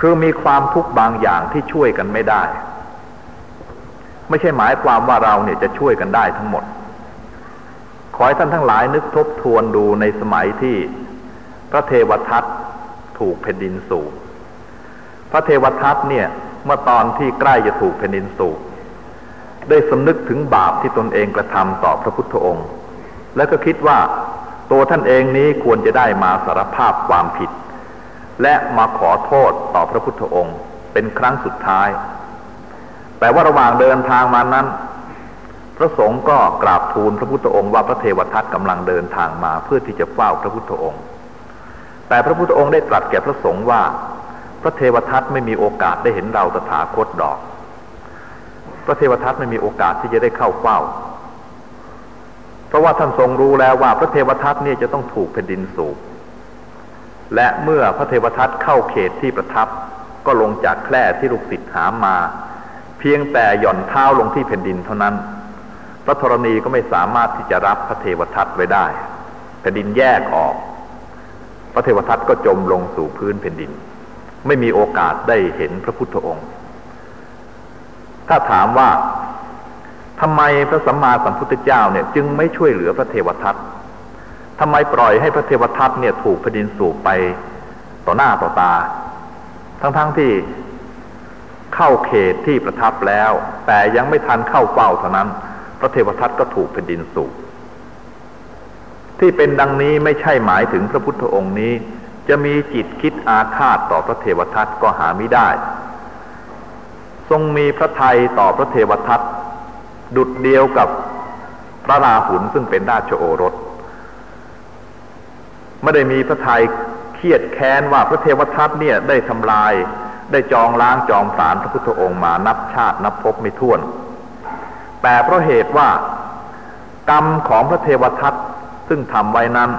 คือมีความทุกข์บางอย่างที่ช่วยกันไม่ได้ ไม่ใช่หมายความว่าเราเนี่ยจะช่วยกันได้ทั้งหมด ขอให้ท่านทั้งหลายนึกทบทวนดูในสมัยที่พระเทวทัตถูกแผ่นดินสูบพระเทวทัตเนี่ยเมื่อตอนที่ใกล้จะถูกแผ่นดินสูบได้สำนึกถึงบาปที่ตนเองกระทำต่อพระพุทธองค์ และก็คิดว่าตัวท่านเองนี้ควรจะได้มาสารภาพความผิด และมาขอโทษต่อพระพุทธองค์ เป็นครั้งสุดท้าย แต่ว่าระหว่างเดินทางมานั้น พระสงฆ์ก็กราบทูลพระพุทธองค์ว่าพระเทวทัตกำลังเดินทางมาเพื่อที่จะเฝ้าพระพุทธองค์ แต่พระพุทธองค์ได้ตรัสแก่พระสงฆ์ว่า พระเทวทัตไม่มีโอกาสได้เห็นเราตถาคตดอก พระเทวทัตไม่มีโอกาสที่จะได้เข้าเฝ้า เพราะว่าท่านทรงรู้แล้วว่าพระเทวทัตเนี่ยจะต้องถูกแผ่นดินสูบ และเมื่อพระเทวทัตเข้าเขตที่ประทับ ก็ลงจากแคร่ที่ลูกศิษย์หามา เพียงแต่หย่อนเท้าลงที่แผ่นดินเท่านั้น พระธรณีก็ไม่สามารถที่จะรับพระเทวทัตไว้ได้ แผ่นดินแยกออก พระเทวทัตก็จมลงสู่พื้นแผ่นดิน ไม่มีโอกาสได้เห็นพระพุทธองค์ ถ้าถามว่าทำไมพระสัมมาสัมพุทธเจ้าเนี่ย จึงไม่ช่วยเหลือพระเทวทัต ทำไมปล่อยให้พระเทวทัตเนี่ยถูกพดินสูบไปต่อหน้าต่อตา ทั้งๆทที่เข้าเขตที่ประทับแล้ว แต่ยังไม่ทันเข้าเฝ้าเท่านั้น พระเทวทัตก็ถูกแผ่นดินสูบที่เป็นดังนี้ไม่ใช่หมายถึงพระพุทธองค์นี้ จะมีจิตคิดอาฆาตต่อพระเทวทัตก็หาไม่ได้ ทรงมีพระทัยต่อพระเทวทัตดุดเดียวกับพระราหุลซึ่งเป็นราชโอรส ไม่ได้มีพระทัยเครียดแค้นว่าพระเทวทัตเนี่ยได้ทำลาย ได้จองล้างจองผลาญพระพุทธองค์มานับชาตินับภพไม่ถ้วน แต่เพราะเหตุว่ากรรมของพระเทวทัตซึ่งทำไว้นั้น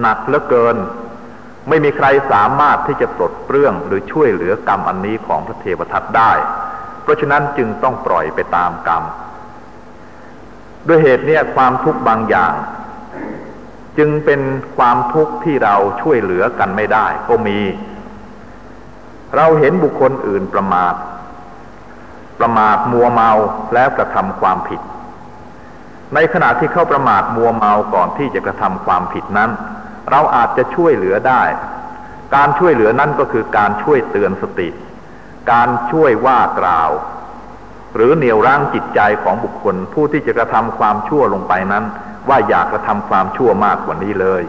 หนักเหลือเกิน ไม่มีใครสามารถที่จะปลดเปลื้องหรือช่วยเหลือกรรมอันนี้ของพระเทวทัตได้ เพราะฉะนั้นจึงต้องปล่อยไปตามกรรมด้วยเหตุนี้ความทุกข์บางอย่าง จึงเป็นความทุกข์ที่เราช่วยเหลือกันไม่ได้ ก็มี เราเห็นบุคคลอื่นประมาท ประมาทมัวเมาแล้วกระทำความผิด ในขณะที่เข้าประมาทมัวเมาก่อนที่จะกระทำความผิดนั้น เราอาจจะช่วยเหลือได้ การช่วยเหลือนั้นก็คือการช่วยเตือนสติ การช่วยว่ากล่าว หรือเหนี่ยวรั้งจิตใจของบุคคลผู้ที่จะกระทำความชั่วลงไปนั้น ว่าอยากกระทำความชั่วมากกว่านี้เลย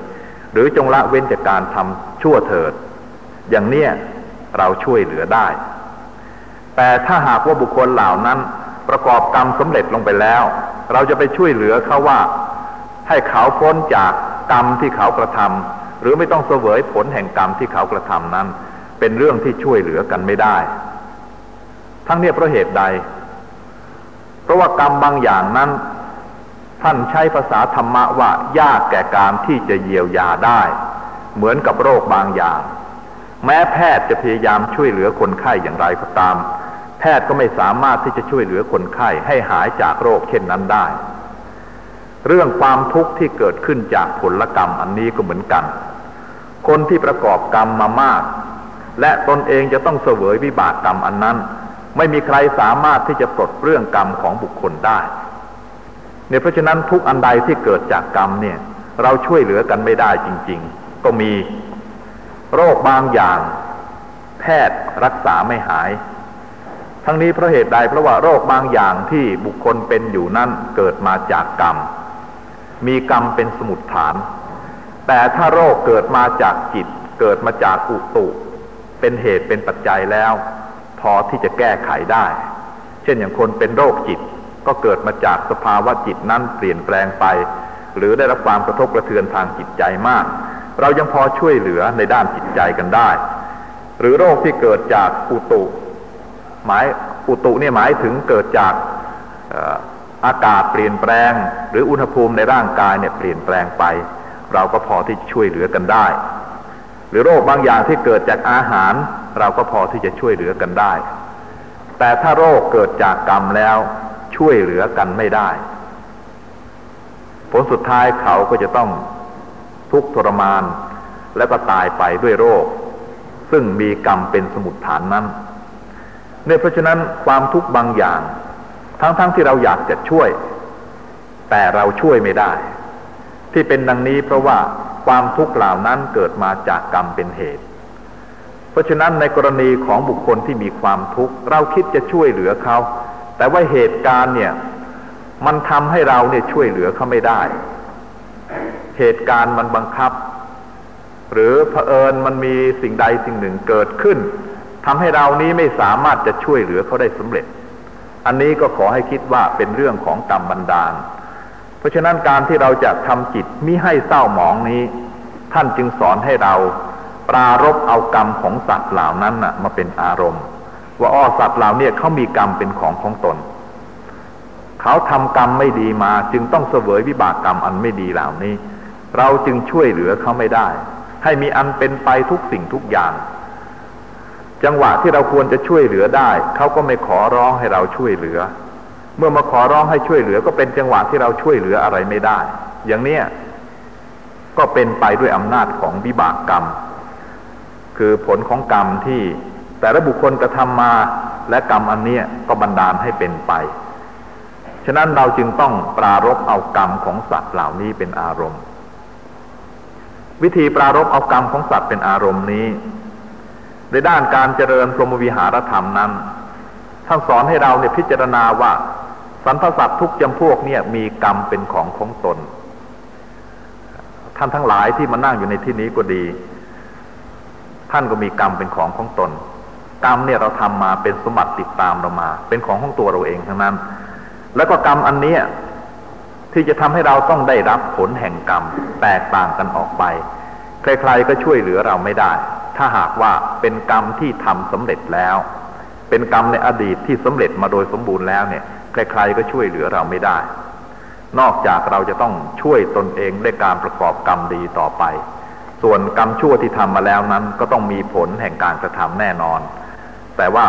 หรือจงละเว้นจากการทำชั่วเถิด อย่างเนี้ยเราช่วยเหลือได้ แต่ถ้าหากว่าบุคคลเหล่านั้นประกอบกรรมสำเร็จลงไปแล้ว เราจะไปช่วยเหลือเขาว่า ให้เขาพ้นจากกรรมที่เขากระทำหรือไม่ต้องเสวยผลแห่งกรรมที่เขากระทำนั้น เป็นเรื่องที่ช่วยเหลือกันไม่ได้ ทั้งนี้เพราะเหตุใด เพราะว่ากรรมบางอย่างนั้น ท่านใช้ภาษาธรรมะว่ายากแก่การที่จะเยียวยาได้ เหมือนกับโรคบางอย่าง แม้แพทย์จะพยายามช่วยเหลือคนไข้อย่างไรก็ตาม แพทย์ก็ไม่สามารถที่จะช่วยเหลือคนไข้ให้หายจากโรคเช่นนั้นได้ เรื่องความทุกข์ที่เกิดขึ้นจากผลกรรมอันนี้ก็เหมือนกัน คนที่ประกอบกรรมมามาก และตนเองจะต้องเสวยวิบากกรรมอันนั้น ไม่มีใครสามารถที่จะปลดเรื่องกรรมของบุคคลได้ เนี่ยเพราะฉะนั้นทุกอันใดที่เกิดจากกรรมเนี่ย เราช่วยเหลือกันไม่ได้จริง ๆ ก็มีโรคบางอย่าง แพทย์รักษาไม่หาย ทั้งนี้เพราะเหตุใดเพราะว่าโรคบางอย่างที่บุคคลเป็นอยู่นั้นเกิดมาจากกรรม มีกรรมเป็นสมุดฐาน แต่ถ้าโรคเกิดมาจากจิต เกิดมาจากอุตุ เป็นเหตุเป็นปัจจัยแล้ว พอที่จะแก้ไขได้ เช่นอย่างคนเป็นโรคจิต ก็เกิดมาจากสภาวะจิตนั้นเปลี่ยนแปลงไป หรือได้รับความกระทบกระเทือนทางจิตใจมาก เรายังพอช่วยเหลือในด้านจิตใจกันได้ หรือโรคที่เกิดจากอุตุหมายอุตุเนี่ยหมายถึงเกิดจากอากาศเปลี่ยนแปลง หรืออุณหภูมิในร่างกายเนี่ยเปลี่ยนแปลงไป เราก็พอที่จะช่วยเหลือกันได้ หรือโรคบางอย่างที่เกิดจากอาหาร เราก็พอที่จะช่วยเหลือกันได้ แต่ถ้าโรคเกิดจากกรรมแล้ว ช่วยเหลือกันไม่ได้ ผลสุดท้ายเขาก็จะต้องทุกข์ทรมาน แล้วก็ตายไปด้วยโรค ซึ่งมีกรรมเป็นสมุดฐานนั้นในเพราะฉะนั้นความทุกข์บางอย่าง ทั้งๆทที่เราอยากจะช่วย แต่เราช่วยไม่ได้ ที่เป็นดังนี้เพราะว่าความทุกข์เหล่านั้นเกิดมาจากกรรมเป็นเหตุ เพราะฉะนั้นในกรณีของบุคคลที่มีความทุกข์เราคิดจะช่วยเหลือเขา แต่ว่าเหตุการณ์เนี่ยมันทำให้เราเนี่ยช่วยเหลือเขาไม่ได้ เหตุการณ์มันบังคับ หรือเผอิญมันมีสิ่งใดสิ่งหนึ่งเกิดขึ้นทำให้เรานี้ไม่สามารถจะช่วยเหลือเขาได้สำเร็จ อันนี้ก็ขอให้คิดว่าเป็นเรื่องของกรรมบันดาล เพราะฉะนั้นการที่เราจะทำจิตมิให้เศร้าหมองนี้ ท่านจึงสอนให้เราปรารบเอากรรมของสัตว์เหล่านั้นน่ะมาเป็นอารมณ์ ว่าอ้อสัตว์เหล่านี้เขามีกรรมเป็นของของตน เขาทำกรรมไม่ดีมา จึงต้องเสวยวิบากกรรมอันไม่ดีเหล่านี้ เราจึงช่วยเหลือเขาไม่ได้ ให้มีอันเป็นไปทุกสิ่งทุกอย่าง จังหวะที่เราควรจะช่วยเหลือได้ เขาก็ไม่ขอร้องให้เราช่วยเหลือ เมื่อมาขอร้องให้ช่วยเหลือ ก็เป็นจังหวะที่เราช่วยเหลืออะไรไม่ได้ อย่างเนี้ยก็เป็นไปด้วยอำนาจของวิบากกรรม คือผลของกรรมที่ แต่ละบุคคลกระทำมาและกรรมอันเนี้ยก็บันดาลให้เป็นไป ฉะนั้นเราจึงต้องปรารบเอากรรมของสัตว์เหล่านี้เป็นอารมณ์ วิธีปรารบเอากรรมของสัตว์เป็นอารมณ์นี้ ในด้านการเจริญพรหมวิหารธรรมนั้น ท่านสอนให้เราเนี่ยพิจารณาว่าสรรพสัตว์ทุกจำพวกเนี่ยมีกรรมเป็นของของตน ท่านทั้งหลายที่มานั่งอยู่ในที่นี้ก็ดี ท่านก็มีกรรมเป็นของของตน กรรมเนี่ยเราทำมาเป็นสมบัติติดตามเรามา เป็นของของตัวเราเองทั้งนั้น แล้วก็กรรมอันเนี้ยที่จะทำให้เราต้องได้รับผลแห่งกรรมแตกต่างกันออกไป ใคร ๆ ก็ช่วยเหลือเราไม่ได้ ถ้าหากว่าเป็นกรรมที่ทำสำเร็จแล้ว เป็นกรรมในอดีตที่สำเร็จมาโดยสมบูรณ์แล้วเนี่ย ใคร ๆ ก็ช่วยเหลือเราไม่ได้ นอกจากเราจะต้องช่วยตนเองด้วยการประกอบกรรมดีต่อไป ส่วนกรรมชั่วที่ทำมาแล้วนั้น ก็ต้องมีผลแห่งการกระทำแน่นอน แต่ว่า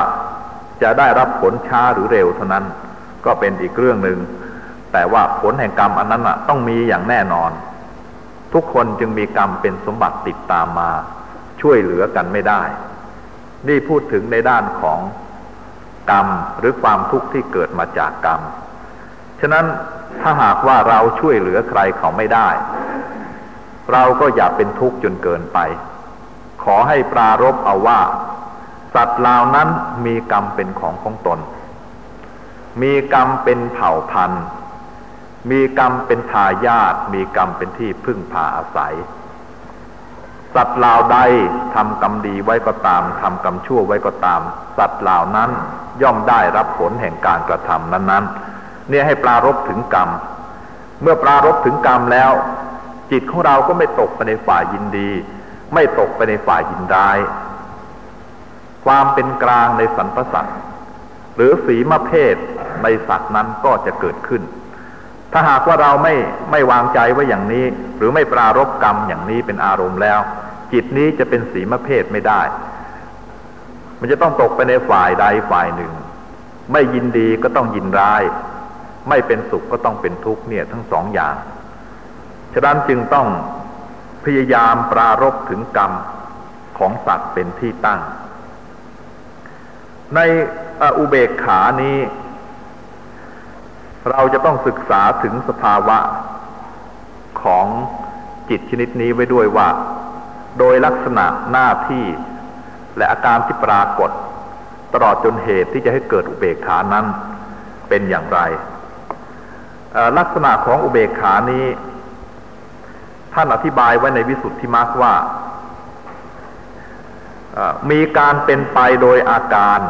จะได้รับผลช้าหรือเร็วเท่านั้น ก็เป็นอีกเรื่องหนึ่งแต่ว่าผลแห่งกรรมอันนั้นต้องมีอย่างแน่นอน ทุกคนจึงมีกรรมเป็นสมบัติติดตามมา ช่วยเหลือกันไม่ได้ นี่พูดถึงในด้านของกรรมหรือความทุกข์ที่เกิดมาจากกรรม ฉะนั้นถ้าหากว่าเราช่วยเหลือใครเขาไม่ได้ เราก็อย่าเป็นทุกข์จนเกินไป ขอให้ปรารบเอาว่า สัตว์เหล่านั้นมีกรรมเป็นของของตน มีกรรมเป็นเผ่าพันธุ์ มีกรรมเป็นทายาทมีกรรมเป็นที่พึ่งพาอาศัย สัตว์เหล่าใดทำกรรมดีไว้ก็ตามทำกรรมชั่วไว้ก็ตาม สัตว์เหล่านั้นย่อมได้รับผลแห่งการกระทำนั้นๆ เนี่ยให้ปรารบถึงกรรม เมื่อปรารบถึงกรรมแล้ว จิตของเราก็ไม่ตกไปในฝ่ายยินดี ไม่ตกไปในฝ่ายยินร้าย ความเป็นกลางในสรรพสัตว์หรือสีมะเพศในสัตว์นั้นก็จะเกิดขึ้น ถ้าหากว่าเราไม่ไม่วางใจไว้อย่างนี้ หรือไม่ปรารบกรรมอย่างนี้เป็นอารมณ์แล้ว จิตนี้จะเป็นสีมะเพศไม่ได้ มันจะต้องตกไปในฝ่ายใดฝ่ายหนึ่ง ไม่ยินดีก็ต้องยินร้าย ไม่เป็นสุขก็ต้องเป็นทุกข์เนี่ยทั้งสองอย่าง ฉะนั้นจึงต้องพยายามปรารบถึงกรรมของสัตว์เป็นที่ตั้ง ในอุเบกขานี้ เราจะต้องศึกษาถึงสภาวะของจิตชนิดนี้ไว้ด้วยว่า โดยลักษณะหน้าที่และอาการที่ปรากฏ ตลอดจนเหตุที่จะให้เกิดอุเบกขานั้นเป็นอย่างไร ลักษณะของอุเบกขานี้ ท่านอธิบายไว้ในวิสุทธิมรรคว่า มีการเป็นไปโดยอาการ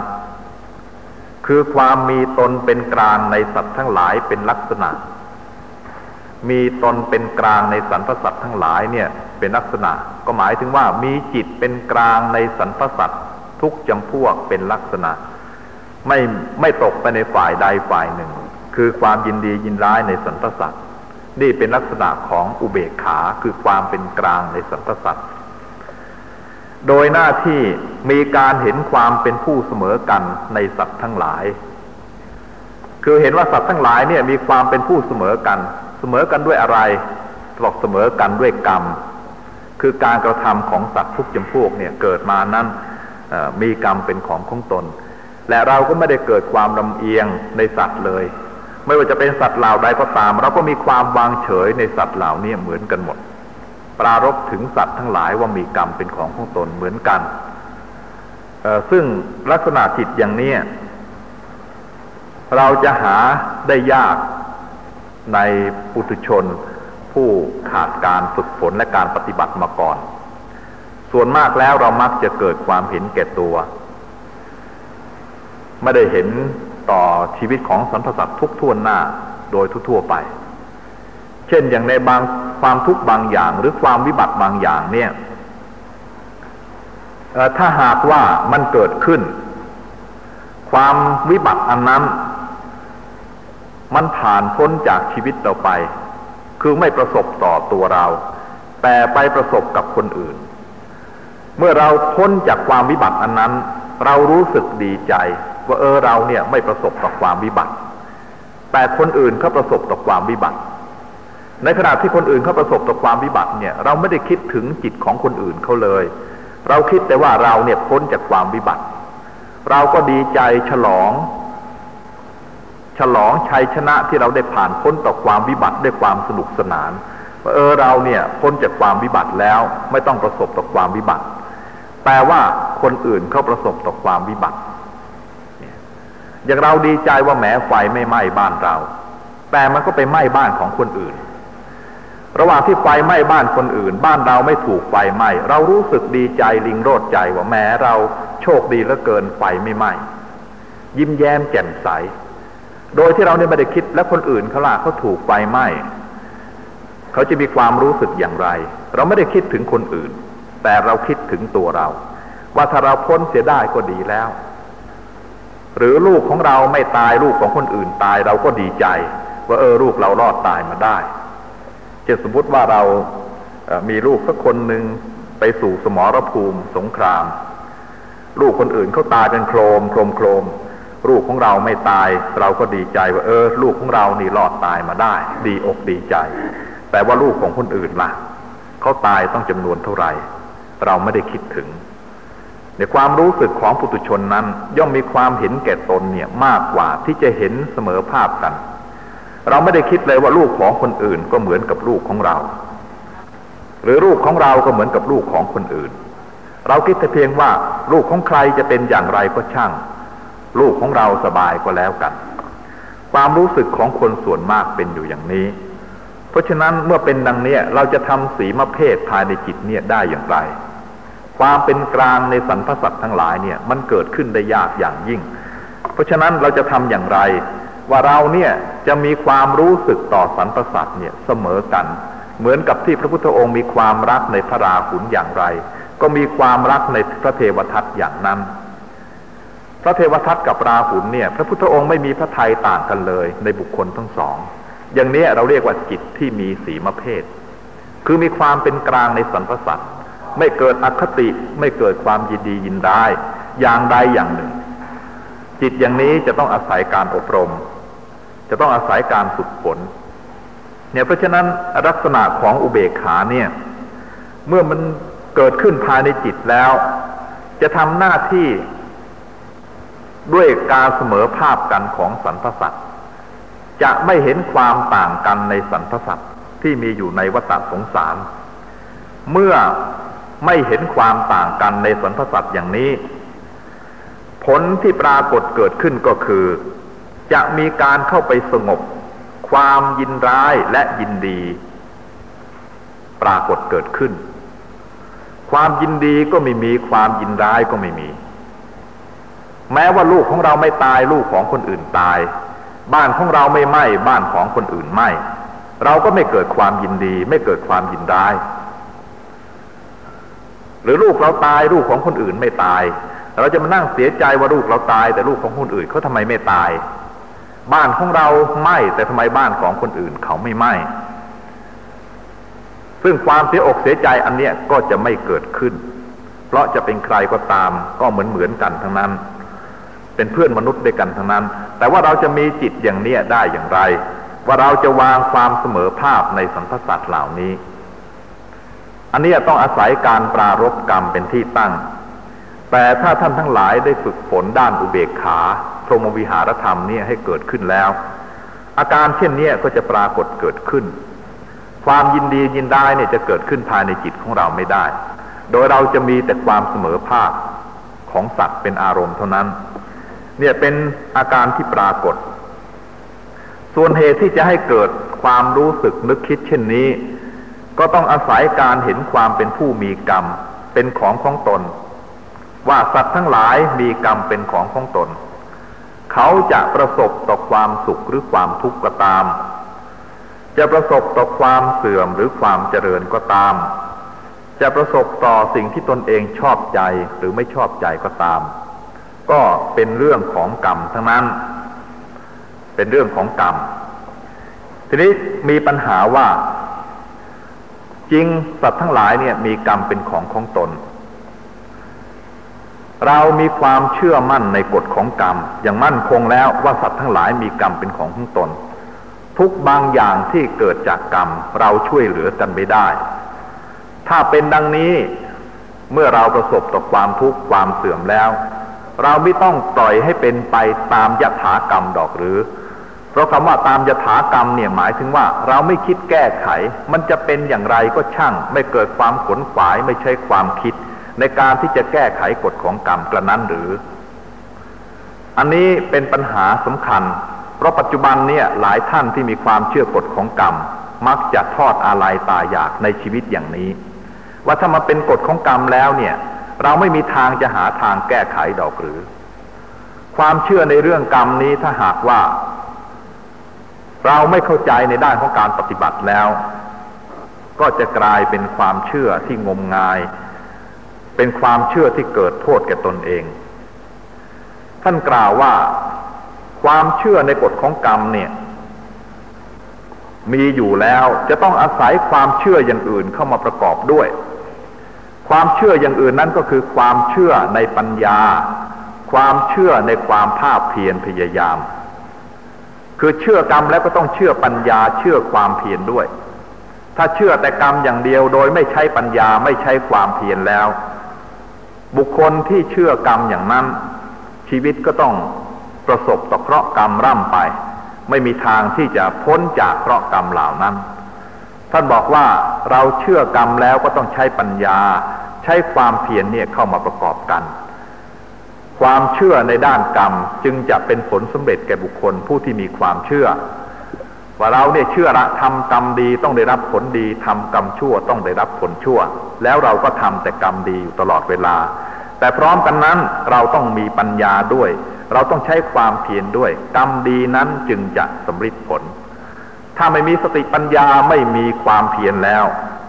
คือความมีตนเป็นกลางในสัตว์ทั้งหลายเป็นลักษณะ มีตนเป็นกลางในสรรพสัตว์ทั้งหลายเนี่ยเป็นลักษณะ ก็หมายถึงว่ามีจิตเป็นกลางในสรรพสัตว์ทุกจำพวกเป็นลักษณะ ไม่ไม่ตกไปในฝ่ายใดฝ่ายหนึ่ง คือความยินดียินร้ายในสรรพสัตว์นี่เป็นลักษณะของอุเบกขาคือความเป็นกลางในสรรพสัตว์ โดยหน้าที่มีการเห็นความเป็นผู้เสมอกันในสัตว์ทั้งหลาย คือเห็นว่าสัตว์ทั้งหลายเนี่ยมีความเป็นผู้เสมอกัน เสมอกันด้วยอะไรบอกเสมอกันด้วยกรรม คือการกระทำของสัตว์ทุกจำพวกเนี่ยเกิดมานั้นมีกรรมเป็นของของตน และเราก็ไม่ได้เกิดความลำเอียงในสัตว์เลย ไม่ว่าจะเป็นสัตว์เหล่าใดก็ตาม เราก็มีความวางเฉยในสัตว์เหล่านี้เหมือนกันหมด ปรารบถึงสัตว์ทั้งหลายว่ามีกรรมเป็นของของตนเหมือนกัน ซึ่งลักษณะจิตอย่างนี้ เราจะหาได้ยากในปุถุชนผู้ขาดการฝึกฝนและการปฏิบัติมาก่อน ส่วนมากแล้วเรามักจะเกิดความเห็นแก่ตัว ไม่ได้เห็นต่อชีวิตของสรรพสัตว์ทุกท่วนหน้าโดยทั่วไป เช่นอย่างในบางความทุกข์บางอย่าง หรือความวิบัติบางอย่างเนี่ยถ้าหากว่ามันเกิดขึ้น ความวิบัติอันนั้น มันผ่านพ้นจากชีวิตเราไป คือไม่ประสบต่อตัวเรา แต่ไปประสบกับคนอื่น เมื่อเราพ้นจากความวิบัติอันนั้น เรารู้สึกดีใจ ว่าเออเราเนี่ยไม่ประสบต่อความวิบัติ แต่คนอื่นเขาประสบต่อความวิบัติ ในขณะที่คนอื่นเขาประสบต่อความวิบัติเนี่ย เราไม่ได้คิดถึงจิตของคนอื่นเขาเลย เราคิดแต่ว่าเราเนี่ยพ้นจากความวิบัติ เราก็ดีใจฉลอง ฉลองชัยชนะที่เราได้ผ่านพ้นต่อความวิบัติด้วยความสนุกสนานว่าเออเราเนี่ยพ้นจากความวิบัติแล้วไม่ต้องประสบต่อความวิบัติ แต่ว่าคนอื่นเขาประสบต่อความวิบัติอย่างเราดีใจว่าแหมไฟไม่ไหม้บ้านเรา แต่มันก็ไปไหม้บ้านของคนอื่น ระหว่างที่ไฟไหม้บ้านคนอื่น บ้านเราไม่ถูกไฟไหม้เรารู้สึกดีใจลิงโรดใจว่าแม้เราโชคดีเหลือเกินไฟไม่ไหม้ยิ้มแย้มแจ่มใส โดยที่เราเนี่ยไม่ได้คิดและคนอื่นเขาล่ะเขาถูกไฟไหม้เขาจะมีความรู้สึกอย่างไร เราไม่ได้คิดถึงคนอื่น แต่เราคิดถึงตัวเรา ว่าถ้าเราพ้นเสียได้ก็ดีแล้ว หรือลูกของเราไม่ตายลูกของคนอื่นตายเราก็ดีใจ ว่าเออลูกเรารอดตายมาได้ จะสมมติว่าเรามีลูกสักคนหนึ่งไปสู่สมรภูมิสงคราม ลูกคนอื่นเขาตายเป็นโครมโครมโครมลูกของเราไม่ตาย เราก็ดีใจว่าเออ ลูกของเรานี่รอดตายมาได้ ดีอกดีใจ แต่ว่าลูกของคนอื่นละ่ะเขาตายต้องจำนวนเท่าไหร่ เราไม่ได้คิดถึง ในความรู้สึกของปุถุชนนั้น ย่อมมีความเห็นแก่ตนเนี่ยมากกว่าที่จะเห็นเสมอภาพกัน เราไม่ได้คิดเลยว่าลูกของคนอื่นก็เหมือนกับลูกของเรา หรือลูกของเราก็เหมือนกับลูกของคนอื่น เราคิดแต่เพียงว่าลูกของใครจะเป็นอย่างไรก็ช่าง ลูกของเราสบายก็แล้วกัน ความรู้สึกของคนส่วนมากเป็นอยู่อย่างนี้ เพราะฉะนั้นเมื่อเป็นดังนี้เราจะทำสีมะเพศภายในจิตเนี่ยได้อย่างไร ความเป็นกลางในสรรพสัตว์ทั้งหลายเนี่ยมันเกิดขึ้นได้ยากอย่างยิ่ง เพราะฉะนั้นเราจะทำอย่างไร ว่าเราเนี่ยจะมีความรู้สึกต่อสรรพสัตว์เนี่ยเสมอกัน เหมือนกับที่พระพุทธองค์มีความรักในพระราหุลอย่างไร ก็มีความรักในพระเทวทัตอย่างนั้น พระเทวทัตกับราหุลเนี่ย พระพุทธองค์ไม่มีพระทัยต่างกันเลยในบุคคลทั้งสอง อย่างนี้เราเรียกว่าจิตที่มีสีมเพศคือมีความเป็นกลางในสรรพสัตว์ไม่เกิดอคติไม่เกิดความยินดียินได้ อย่างใดอย่างหนึ่ง จิตอย่างนี้จะต้องอาศัยการอบรม จะต้องอาศัยการฝึกฝนเนี่ยเพราะฉะนั้นลักษณะของอุเบกขาเนี่ย เมื่อมันเกิดขึ้นภายในจิตแล้ว จะทำหน้าที่ด้วยการเสมอภาพกันของสรรพสัตว์จะไม่เห็นความต่างกันในสรรพสัตว์ที่มีอยู่ในวัฏสงสาร เมื่อไม่เห็นความต่างกันในสรรพสัตว์อย่างนี้ ผลที่ปรากฏเกิดขึ้นก็คือ จะมีการเข้าไปสงบ ความยินร้ายและยินดี ปรากฏเกิดขึ้น ความยินดีก็ไม่มีความยินร้ายก็ไม่มี แม้ว่าลูกของเราไม่ตายลูกของคนอื่นตาย บ้านของเราไม่ไหม้บ้านของคนอื่นไหม้เราก็ไม่เกิดความยินดี ไม่เกิดความยินร้าย หรือลูกเราตายลูกของคนอื่นไม่ตาย เราจะมานั่งเสียใจว่าลูกเราตาย แต่ลูกของคนอื่นเขาทำไมไม่ตาย บ้านของเราไหม้แต่ทำไมบ้านของคนอื่นเขาไม่ไหม้ซึ่งความเสียอกเสียใจอันเนี้ยก็จะไม่เกิดขึ้น เพราะจะเป็นใครก็ตามก็เหมือนเหมือนกันทั้งนั้น เป็นเพื่อนมนุษย์ด้วยกันทั้งนั้น แต่ว่าเราจะมีจิตอย่างเนี้ยได้อย่างไร ว่าเราจะวางความเสมอภาพในสัมพสัตว์เหล่านี้ อันนี้ต้องอาศัยการปรารบกรรมเป็นที่ตั้ง แต่ถ้าท่านทั้งหลายได้ฝึกฝนด้านอุเบกขา รหมวิหารธรรมนี่ให้เกิดขึ้นแล้ว อาการเช่นนี้ก็จะปรากฏเกิดขึ้น ความยินดียินได้เนี่ยจะเกิดขึ้นภายในจิตของเราไม่ได้ โดยเราจะมีแต่ความเสมอภาคของสัตว์เป็นอารมณ์เท่านั้น เนี่ยเป็นอาการที่ปรากฏ ส่วนเหตุที่จะให้เกิดความรู้สึกนึกคิดเช่นนี้ ก็ต้องอาศัยการเห็นความเป็นผู้มีกรรม เป็นของของตน ว่าสัตว์ทั้งหลายมีกรรมเป็นของของตน เขาจะประสบต่อความสุขหรือความทุกข์ก็ตาม จะประสบต่อความเสื่อมหรือความเจริญก็ตาม จะประสบต่อสิ่งที่ตนเองชอบใจหรือไม่ชอบใจก็ตาม ก็เป็นเรื่องของกรรมทั้งนั้น เป็นเรื่องของกรรม ทีนี้มีปัญหาว่า จริงสัตว์ทั้งหลายเนี่ยมีกรรมเป็นของของตน เรามีความเชื่อมั่นในกฎของกรรม อย่างมั่นคงแล้วว่าสัตว์ทั้งหลายมีกรรมเป็นของของตน ทุกบางอย่างที่เกิดจากกรรม เราช่วยเหลือกันไม่ได้ ถ้าเป็นดังนี้เมื่อเราประสบต่อความทุกข์ความเสื่อมแล้ว เราไม่ต้องปล่อยให้เป็นไปตามยถากรรมดอกหรือ เพราะคำว่าตามยถากรรมเนี่ยหมายถึงว่า เราไม่คิดแก้ไข มันจะเป็นอย่างไรก็ช่าง ไม่เกิดความขนขวายไม่ใช่ความคิด ในการที่จะแก้ไขกฎของกรรมกระนั้นหรือ อันนี้เป็นปัญหาสำคัญ เพราะปัจจุบันเนี่ยหลายท่านที่มีความเชื่อกฎของกรรม มักจะทอดอาลัยตาอยากในชีวิตอย่างนี้ ว่าถ้ามาเป็นกฎของกรรมแล้วเนี่ย เราไม่มีทางจะหาทางแก้ไขดอกหรือ ความเชื่อในเรื่องกรรมนี้ถ้าหากว่า เราไม่เข้าใจในด้านของการปฏิบัติแล้ว ก็จะกลายเป็นความเชื่อที่งมงาย เป็นความเชื่อที่เกิดโทษแก่ตนเอง ท่านกล่าวว่าความเชื่อในกฎของกรรมเนี่ยมีอยู่แล้วจะต้องอาศัยความเชื่ออย่างอื่นเข้ามาประกอบด้วย ความเชื่ออย่างอื่นนั้นก็คือความเชื่อในปัญญา ความเชื่อในความภาคเพียรพยายาม คือเชื่อกรรมแล้วก็ต้องเชื่อปัญญาเชื่อความเพียรด้วย ถ้าเชื่อแต่กรรมอย่างเดียวโดยไม่ใช้ปัญญาไม่ใช้ความเพียรแล้ว บุคคลที่เชื่อกรรมอย่างนั้น ชีวิตก็ต้องประสบต่อเคราะห์กรรมร่ำไป ไม่มีทางที่จะพ้นจากเคราะห์กรรมเหล่านั้น ท่านบอกว่าเราเชื่อกรรมแล้วก็ต้องใช้ปัญญา ใช้ความเพียรเนี่ยเข้ามาประกอบกัน ความเชื่อในด้านกรรมจึงจะเป็นผลสำเร็จแก่บุคคลผู้ที่มีความเชื่อ ว่าเราเนี่ยเชื่อละทำกรรมดีต้องได้รับผลดีทำกรรมชั่วต้องได้รับผลชั่ว แล้วเราก็ทำแต่กรรมดีอยู่ตลอดเวลา แต่พร้อมกันนั้นเราต้องมีปัญญาด้วย เราต้องใช้ความเพียรด้วย กรรมดีนั้นจึงจะสำเร็จผล ถ้าไม่มีสติปัญญาไม่มีความเพียรแล้ว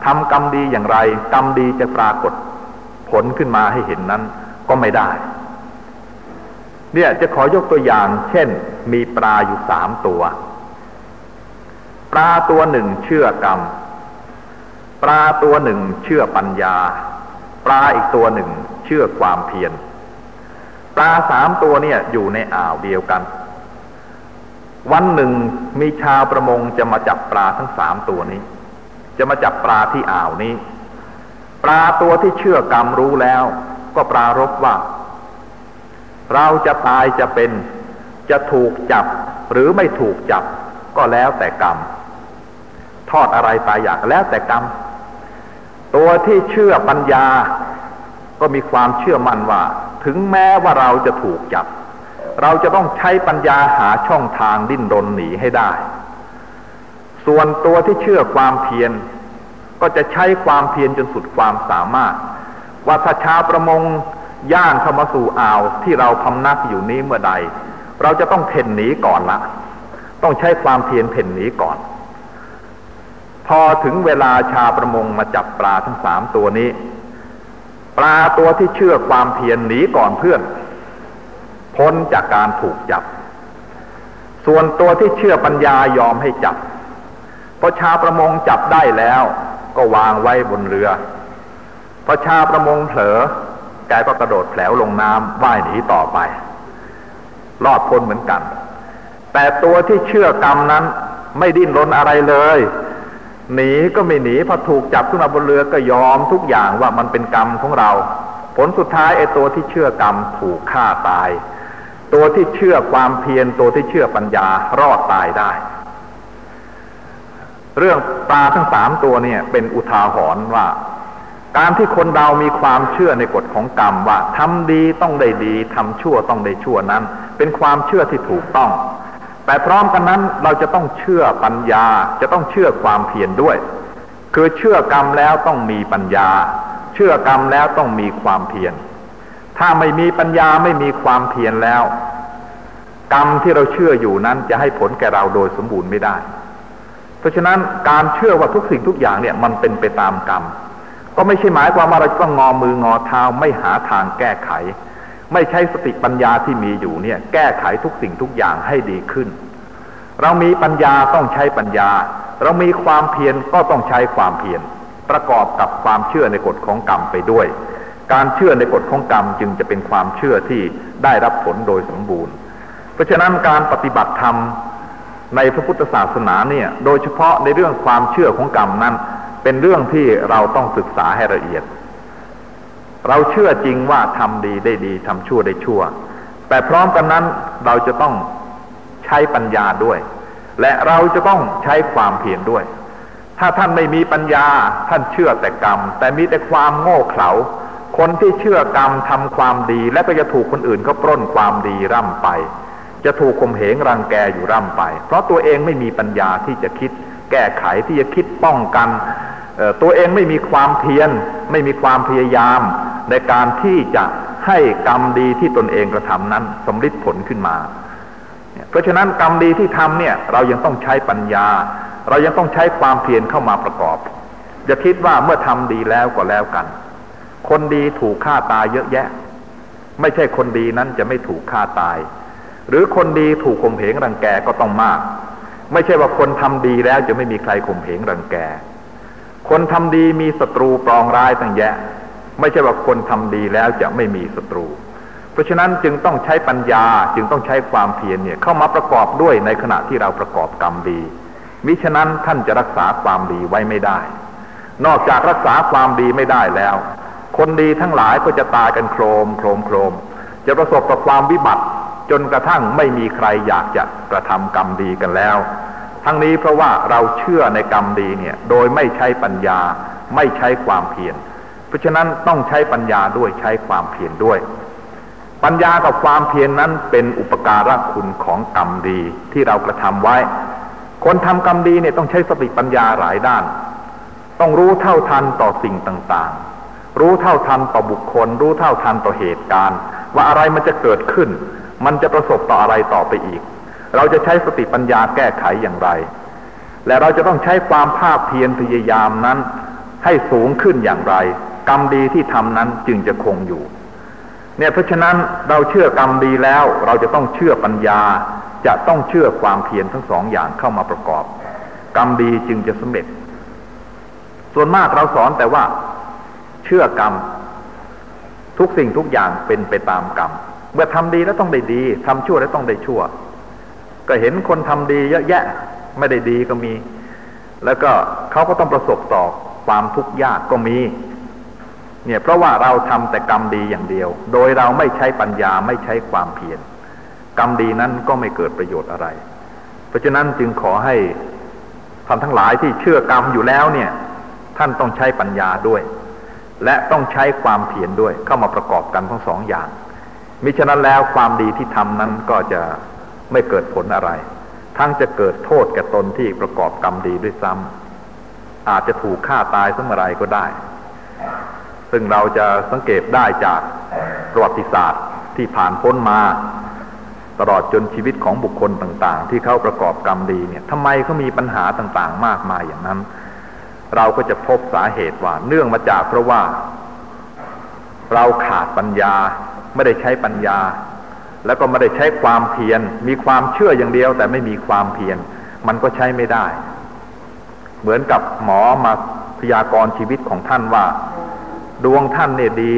ทำกรรมดีอย่างไร กรรมดีจะปรากฏผลขึ้นมาให้เห็นนั้นก็ไม่ได้ เนี่ยจะขอยกตัวอย่าง เช่น มีปลาอยู่สามตัว ปลาตัวหนึ่งเชื่อกรรม ปลาตัวหนึ่งเชื่อปัญญา ปลาอีกตัวหนึ่งเชื่อความเพียร ปลาสามตัวเนี่ยอยู่ในอ่าวเดียวกัน วันหนึ่งมีชาวประมงจะมาจับปลาทั้งสามตัวนี้ จะมาจับปลาที่อ่าวนี้ ปลาตัวที่เชื่อกรรมรู้แล้ว ก็ปรารบว่า เราจะตายจะเป็นจะถูกจับหรือไม่ถูกจับก็แล้วแต่กรรม ทอดอะไรตายอยากแล้วแต่กรรม ตัวที่เชื่อปัญญา ก็มีความเชื่อมั่นว่า ถึงแม้ว่าเราจะถูกจับ เราจะต้องใช้ปัญญาหาช่องทางดิ้นรนหนีให้ได้ ส่วนตัวที่เชื่อความเพียร ก็จะใช้ความเพียรจนสุดความสามารถ ว่าถ้าชาวประมงย่างเข้ามาสู่อ่าวที่เราพำนักอยู่นี้เมื่อใด เราจะต้องเพ่นหนีก่อนละต้องใช้ความเพียรเพ่นหนีก่อน พอถึงเวลาชาประมงมาจับปลาทั้งสามตัวนี้ ปลาตัวที่เชื่อความเพียรหนีก่อนเพื่อน พ้นจากการถูกจับ ส่วนตัวที่เชื่อปัญญายอมให้จับพอชาประมงจับได้แล้วก็วางไว้บนเรือพอชาประมงเผลอแกก็กระโดดแผลวลงน้ำว่ายหนีต่อไป รอดพ้นเหมือนกัน แต่ตัวที่เชื่อกรรมนั้นไม่ดิ้นรนอะไรเลย หนีก็ไม่หนีพอถูกจับขึ้นมาบนเรือก็ยอมทุกอย่างว่ามันเป็นกรรมของเรา ผลสุดท้ายไอ้ตัวที่เชื่อกรรมถูกฆ่าตาย ตัวที่เชื่อความเพียรตัวที่เชื่อปัญญารอดตายได้ เรื่องปลาทั้งสามตัวเนี่ยเป็นอุทาหรณ์ว่า การที่คนเรามีความเชื่อในกฎของกรรมว่าทำดีต้องได้ดีทำชั่วต้องได้ชั่วนั้น เป็นความเชื่อที่ถูกต้อง แต่พร้อมกันนั้นเราจะต้องเชื่อปัญญาจะต้องเชื่อความเพียรด้วย คือเชื่อกรรมแล้วต้องมีปัญญา เชื่อกรรมแล้วต้องมีความเพียรถ้าไม่มีปัญญาไม่มีความเพียรแล้ว กรรมที่เราเชื่ออยู่นั้นจะให้ผลแก่เราโดยสมบูรณ์ไม่ได้ เพราะฉะนั้นการเชื่อว่าทุกสิ่งทุกอย่างเนี่ยมันเป็นไปตามกรรม ก็ไม่ใช่หมายความว่าเราต้องงอมืองอเท้าไม่หาทางแก้ไข ไม่ใช้สติปัญญาที่มีอยู่เนี่ย แก้ไขทุกสิ่งทุกอย่างให้ดีขึ้น เรามีปัญญาต้องใช้ปัญญา เรามีความเพียรก็ต้องใช้ความเพียรประกอบกับความเชื่อในกฎของกรรมไปด้วย การเชื่อในกฎของกรรมจึงจะเป็นความเชื่อที่ได้รับผลโดยสมบูรณ์ เพราะฉะนั้นการปฏิบัติธรรมในพระพุทธศาสนาเนี่ย โดยเฉพาะในเรื่องความเชื่อของกรรมนั้น เป็นเรื่องที่เราต้องศึกษาให้ละเอียด เราเชื่อจริงว่าทำดีได้ดีทำชั่วได้ชั่ว แต่พร้อมกันนั้นเราจะต้องใช้ปัญญาด้วย และเราจะต้องใช้ความเพียรด้วย ถ้าท่านไม่มีปัญญาท่านเชื่อแต่กรรม แต่มีแต่ความโง่เขลา คนที่เชื่อกรรมทำความดี และก็จะถูกคนอื่นเขาปล้นความดีร่ำไป จะถูกข่มเหงรังแกอยู่ร่ำไป เพราะตัวเองไม่มีปัญญาที่จะคิด แก้ไขที่จะคิดป้องกันตัวเองไม่มีความเพียรไม่มีความพยายาม ในการที่จะให้กรรมดีที่ตนเองกระทำนั้นสำลิดผลขึ้นมา เพราะฉะนั้นกรรมดีที่ทำเนี่ยเรายังต้องใช้ปัญญา เรายังต้องใช้ความเพียรเข้ามาประกอบ อย่าคิดว่าเมื่อทำดีแล้วก็แล้วกัน คนดีถูกฆ่าตายเยอะแยะ ไม่ใช่คนดีนั้นจะไม่ถูกฆ่าตาย หรือคนดีถูกข่มเหงรังแกก็ต้องมาก ไม่ใช่ว่าคนทำดีแล้วจะไม่มีใครข่มเหงรังแก คนทำดีมีศัตรูปรองร้ายตั้งแยะ ไม่ใช่ว่าคนทำดีแล้วจะไม่มีศัตรู เพราะฉะนั้นจึงต้องใช้ปัญญาจึงต้องใช้ความเพียรเนี่ยเข้ามาประกอบด้วยในขณะที่เราประกอบกรรมดี มิฉะนั้นท่านจะรักษาความดีไว้ไม่ได้ นอกจากรักษาความดีไม่ได้แล้ว คนดีทั้งหลายก็จะตายกันโครมโครมโครม จะประสบกับความวิบัติจนกระทั่งไม่มีใครอยากจะกระทำกรรมดีกันแล้ว ทั้งนี้เพราะว่าเราเชื่อในกรรมดีเนี่ย โดยไม่ใช้ปัญญา ไม่ใช้ความเพียร เพราะฉะนั้นต้องใช้ปัญญาด้วยใช้ความเพียรด้วย ปัญญากับความเพียรนนั้นเป็นอุปการะคุณของกรรมดีที่เรากระทำไว้ คนทำกรรมดีเนี่ยต้องใช้สติปัญญาหลายด้าน ต้องรู้เท่าทันต่อสิ่งต่างๆ รู้เท่าทันต่อบุคคล รู้เท่าทันต่อเหตุการณ์ ว่าอะไรมันจะเกิดขึ้น มันจะประสบต่ออะไรต่อไปอีก เราจะใช้สติปัญญาแก้ไขอย่างไร และเราจะต้องใช้ความภาคเพียรพยายามนั้นให้สูงขึ้นอย่างไร รรมดีที่ทำนั้นจึงจะคงอยู่ เนี่ยเพราะฉะนั้นเราเชื่อกรรมดีแล้ว เราจะต้องเชื่อปัญญา จะต้องเชื่อความเพียรทั้งสองอย่างเข้ามาประกอบ กรรมดีจึงจะสำเร็จ ส่วนมากเราสอนแต่ว่า เชื่อกรรม ทุกสิ่งทุกอย่างเป็นไปตามกรรมเมื่อทำดีแล้วต้องได้ดีทำชั่วแล้วต้องได้ชั่ว ก็เห็นคนทำดีเยอะแยะไม่ได้ดีก็มี แล้วก็เขาก็ต้องประสบต่อความทุกข์ยากก็มี เนี่ยเพราะว่าเราทำแต่กรรมดีอย่างเดียว โดยเราไม่ใช้ปัญญาไม่ใช้ความเพียรกรรมดีนั้นก็ไม่เกิดประโยชน์อะไร เพราะฉะนั้นจึงขอให้ท่านทั้งหลายที่เชื่อกรรมอยู่แล้วเนี่ย ท่านต้องใช้ปัญญาด้วย และต้องใช้ความเพียรด้วยเข้ามาประกอบกันทั้งสองอย่างมิฉะนั้นแล้วความดีที่ทำนั้นก็จะไม่เกิดผลอะไร ทั้งจะเกิดโทษแก่ตนที่ประกอบกรรมดีด้วยซ้ำอาจจะถูกฆ่าตายสักเมื่อไรก็ได้ ซึ่งเราจะสังเกตได้จากประวัติศาสตร์ที่ผ่านพ้นมา ตลอดจนชีวิตของบุคคลต่างๆ ที่เขาประกอบกรรมดีเนี่ยทำไมเขามีปัญหาต่างๆ มากมายอย่างนั้น เราก็จะพบสาเหตุว่าเนื่องมาจากเพราะว่า เราขาดปัญญาไม่ได้ใช้ปัญญา แล้วก็ไม่ได้ใช้ความเพียรมีความเชื่ออย่างเดียว แต่ไม่มีความเพียรมันก็ใช้ไม่ได้ เหมือนกับหมอมาพยากรณ์ชีวิตของท่านว่า ดวงท่านเนี่ยดี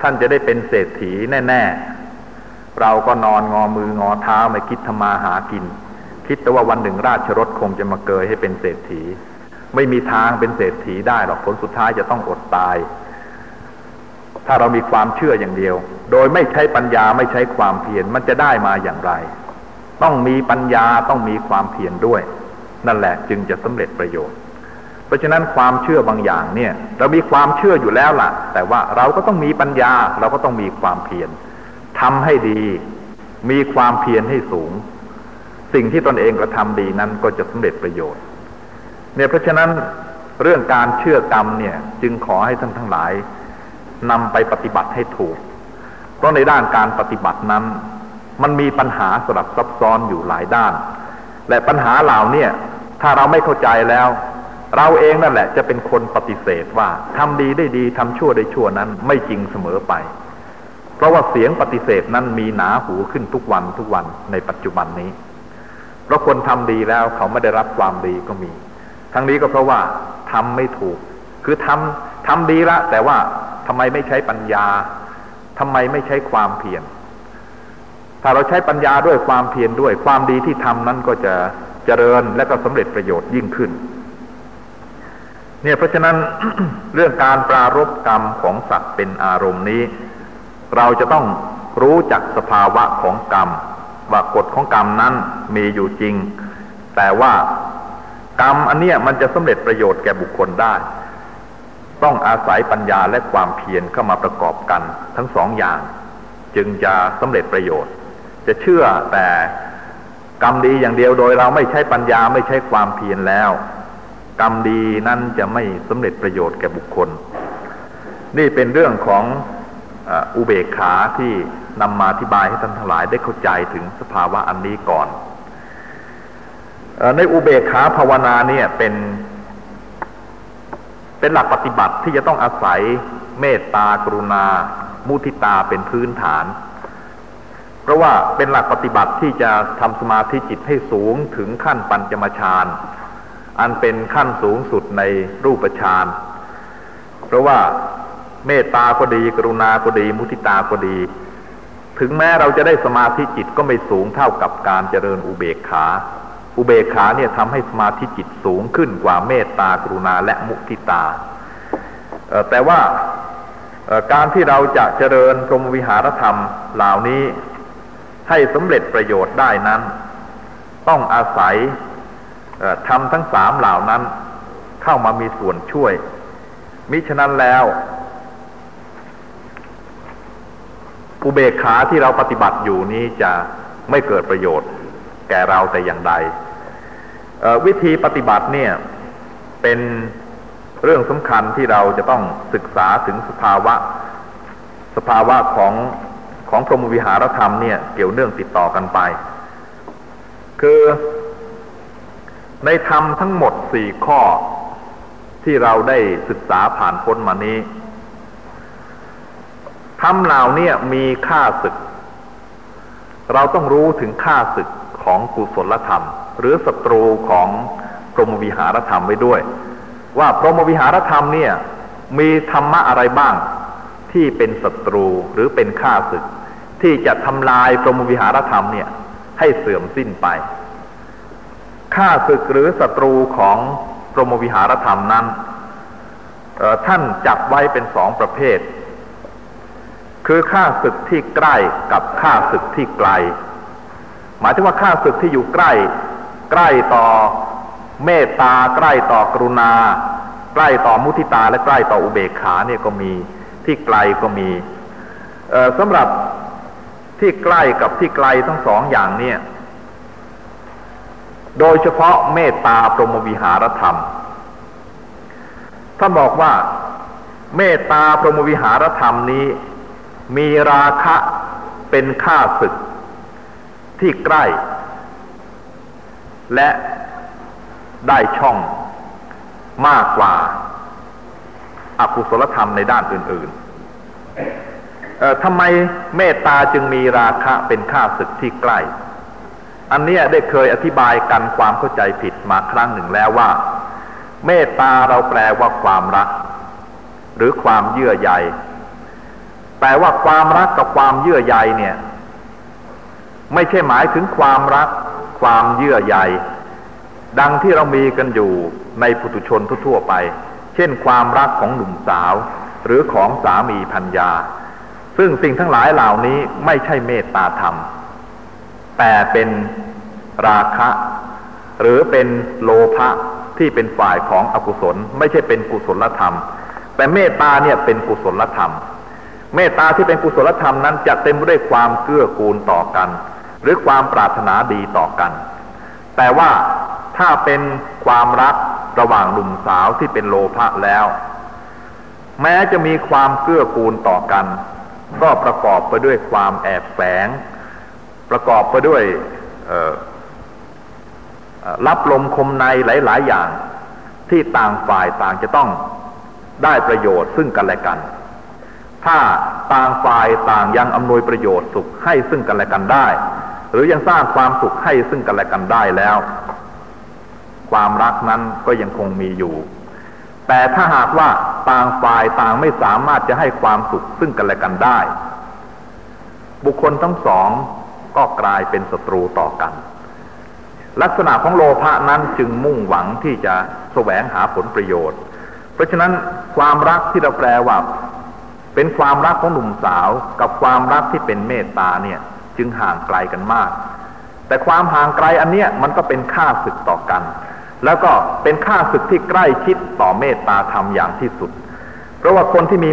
ท่านจะได้เป็นเศรษฐีแน่ ๆ เราก็นอนงอมืองอเท้าไม่คิดทำมาหากิน คิดแต่ว่าวันหนึ่งราชรถคงจะมาเกยให้เป็นเศรษฐี ไม่มีทางเป็นเศรษฐีได้หรอกผลสุดท้ายจะต้องอดตาย ถ้าเรามีความเชื่ออย่างเดียว โดยไม่ใช้ปัญญาไม่ใช้ความเพียรมันจะได้มาอย่างไร ต้องมีปัญญาต้องมีความเพียรด้วย นั่นแหละจึงจะสำเร็จประโยชน์ เพราะฉะนั้นความเชื่อบางอย่างเนี่ย เรามีความเชื่ออยู่แล้วล่ะ แต่ว่าเราก็ต้องมีปัญญา เราก็ต้องมีความเพียรทำให้ดี มีความเพียรให้สูง สิ่งที่ตนเองกระทำดีนั้นก็จะสำเร็จประโยชน์ เนี่ยเพราะฉะนั้นเรื่องการเชื่อกรรมเนี่ย จึงขอให้ท่านทั้งหลายนำไปปฏิบัติให้ถูก เพราะในด้านการปฏิบัตินั้น มันมีปัญหาสลับซับซ้อนอยู่หลายด้าน และปัญหาเหล่านี้ถ้าเราไม่เข้าใจแล้ว เราเองนั่นแหละจะเป็นคนปฏิเสธว่าทำดีได้ดีทำชั่วได้ชั่วนั้นไม่จริงเสมอไป เพราะว่าเสียงปฏิเสธนั้นมีหนาหูขึ้นทุกวันทุกวันในปัจจุบันนี้ เพราะคนทำดีแล้วเขาไม่ได้รับความดีก็มี ทั้งนี้ก็เพราะว่าทำไม่ถูก คือทำทำดีละ แต่ว่าทำไมไม่ใช้ปัญญาทำไมไม่ใช้ความเพียรถ้าเราใช้ปัญญาด้วยความเพียรด้วยความดีที่ทำนั้นก็จะเจริญและก็สำเร็จประโยชน์ยิ่งขึ้น เนี่ยเพราะฉะนั้นเรื่องการปรารบกรรมของสัตว์เป็นอารมณ์นี้ เราจะต้องรู้จักสภาวะของกรรม ว่ากฎของกรรมนั้นมีอยู่จริง แต่ว่ากรรมอันเนี้ยมันจะสำเร็จประโยชน์แก่บุคคลได้ ต้องอาศัยปัญญาและความเพียรเข้ามาประกอบกันทั้งสองอย่าง จึงจะสำเร็จประโยชน์ จะเชื่อแต่กรรมดีอย่างเดียวโดยเราไม่ใช้ปัญญาไม่ใช้ความเพียรแล้ว กรรมดีนั้นจะไม่สำเร็จประโยชน์แก่บุคคล นี่เป็นเรื่องของอุเบกขาที่นำมาอธิบายให้ท่านทั้งหลายได้เข้าใจถึงสภาวะอันนี้ก่อนในอุเบกขาภาวนาเนี่ยเป็นเป็นหลักปฏิบัติที่จะต้องอาศัยเมตตากรุณา มุทิตาเป็นพื้นฐาน เพราะว่าเป็นหลักปฏิบัติที่จะทำสมาธิจิตให้สูงถึงขั้นปัญจมฌาน อันเป็นขั้นสูงสุดในรูปฌานเพราะว่าเมตตาก็ดี กรุณาก็ดี มุทิตาก็ดี ถึงแม้เราจะได้สมาธิจิตก็ไม่สูงเท่ากับการเจริญอุเบกขา อุเบกขาเนี่ยทำให้สมาธิจิตสูงขึ้นกว่าเมตตากรุณาและมุทิตา แต่ว่าการที่เราจะเจริญพรหมวิหารธรรมเหล่านี้ให้สำเร็จประโยชน์ได้นั้น ต้องอาศัย ทำทั้งสามเหล่านั้นเข้ามามีส่วนช่วย มิฉะนั้นแล้วอุเบกขาที่เราปฏิบัติอยู่นี้จะไม่เกิดประโยชน์ แก่เราแต่อย่างใด วิธีปฏิบัติเนี่ยเป็นเรื่องสำคัญที่เราจะต้องศึกษาถึงสภาวะ สภาวะของของพรหมวิหารธรรมเนี่ยเกี่ยวเนื่องติดต่อกันไป คือ ในธรรมทั้งหมดสี่ข้อที่เราได้ศึกษาผ่านพ้นมานี้ธรรมเหล่านี้มีค่าศึก เราต้องรู้ถึงค่าศึกของกุศลธรรม หรือศัตรูของพรหมวิหารธรรมไว้ด้วย ว่าพรหมวิหารธรรมเนี่ยมีธรรมะอะไรบ้างที่เป็นศัตรูหรือเป็นข้าศึก ที่จะทำลายพรหมวิหารธรรมเนี่ยให้เสื่อมสิ้นไป ข้าศึกหรือศัตรูของพรหมวิหารธรรมนั้นท่านจับไว้เป็นสองประเภท คือข้าศึกที่ใกล้กับข้าศึกที่ไกล หมายถึงว่าข้าศึกที่อยู่ใกล้ ใกล้ต่อเมตตาใกล้ต่อกรุณา ใกล้ต่อมุทิตาและใกล้ต่ออุเบกขาเนี่ยก็มีที่ไกลก็มีสำหรับที่ใกล้กับที่ไกลทั้งสองอย่างเนี่ย โดยเฉพาะเมตตาพรหมวิหารธรรม ท่านบอกว่าเมตตาพรหมวิหารธรรมนี้ มีราคะเป็นข้าศึกที่ใกล้ และได้ช่องมากกว่าอากุศลธรรมในด้านอื่นๆทำไมเมตตาจึงมีราคะเป็นข้าศึกที่ใกล้ อันนี้ได้เคยอธิบายกันความเข้าใจผิดมาครั้งหนึ่งแล้วว่า เมตตาเราแปลว่าความรัก หรือความเยื่อใยแปลว่าความรักกับความเยื่อใยเนี่ย ไม่ใช่หมายถึงความรัก ความเยื่อใยดังที่เรามีกันอยู่ในปุถุชนทั่วไป เช่นความรักของหนุ่มสาว หรือของสามีพัญญา ซึ่งสิ่งทั้งหลายเหล่านี้ไม่ใช่เมตตาธรรม แต่เป็นราคะ หรือเป็นโลภะที่เป็นฝ่ายของอกุศล ไม่ใช่เป็นกุศลธรรม แต่เมตตาเนี่ยเป็นกุศลธรรม เมตตาที่เป็นกุศลธรรมนั้นจะเต็มด้วยความเกื้อกูลต่อกัน หรือความปรารถนาดีต่อกัน แต่ว่าถ้าเป็นความรักระหว่างหนุ่มสาวที่เป็นโลภะแล้ว แม้จะมีความเกื้อกูลต่อกัน ก็ประกอบไปด้วยความแอบแฝง ประกอบไปด้วยรับลมคมในหลาย ๆ อย่างที่ต่างฝ่ายต่างจะต้องได้ประโยชน์ซึ่งกันและกัน ถ้าต่างฝ่ายต่างยังอำนวยประโยชน์สุขให้ซึ่งกันและกันได้ หรือยังสร้างความสุขให้ซึ่งกันและกันได้แล้ว ความรักนั้นก็ยังคงมีอยู่ แต่ถ้าหากว่าต่างฝ่ายต่างไม่สามารถจะให้ความสุขซึ่งกันและกันได้ บุคคลทั้งสอง ก็กลายเป็นศัตรูต่อกัน ลักษณะของโลภะนั้นจึงมุ่งหวังที่จะแสวงหาผลประโยชน์ เพราะฉะนั้นความรักที่เราแปลว่า เป็นความรักของหนุ่มสาวกับความรักที่เป็นเมตตาเนี่ยจึงห่างไกลกันมาก แต่ความห่างไกลอันเนี้ยมันก็เป็นค่าศึกต่อกัน แล้วก็เป็นค่าศึกที่ใกล้ชิดต่อเมตตาธรรมอย่างที่สุด เพราะว่าคนที่มี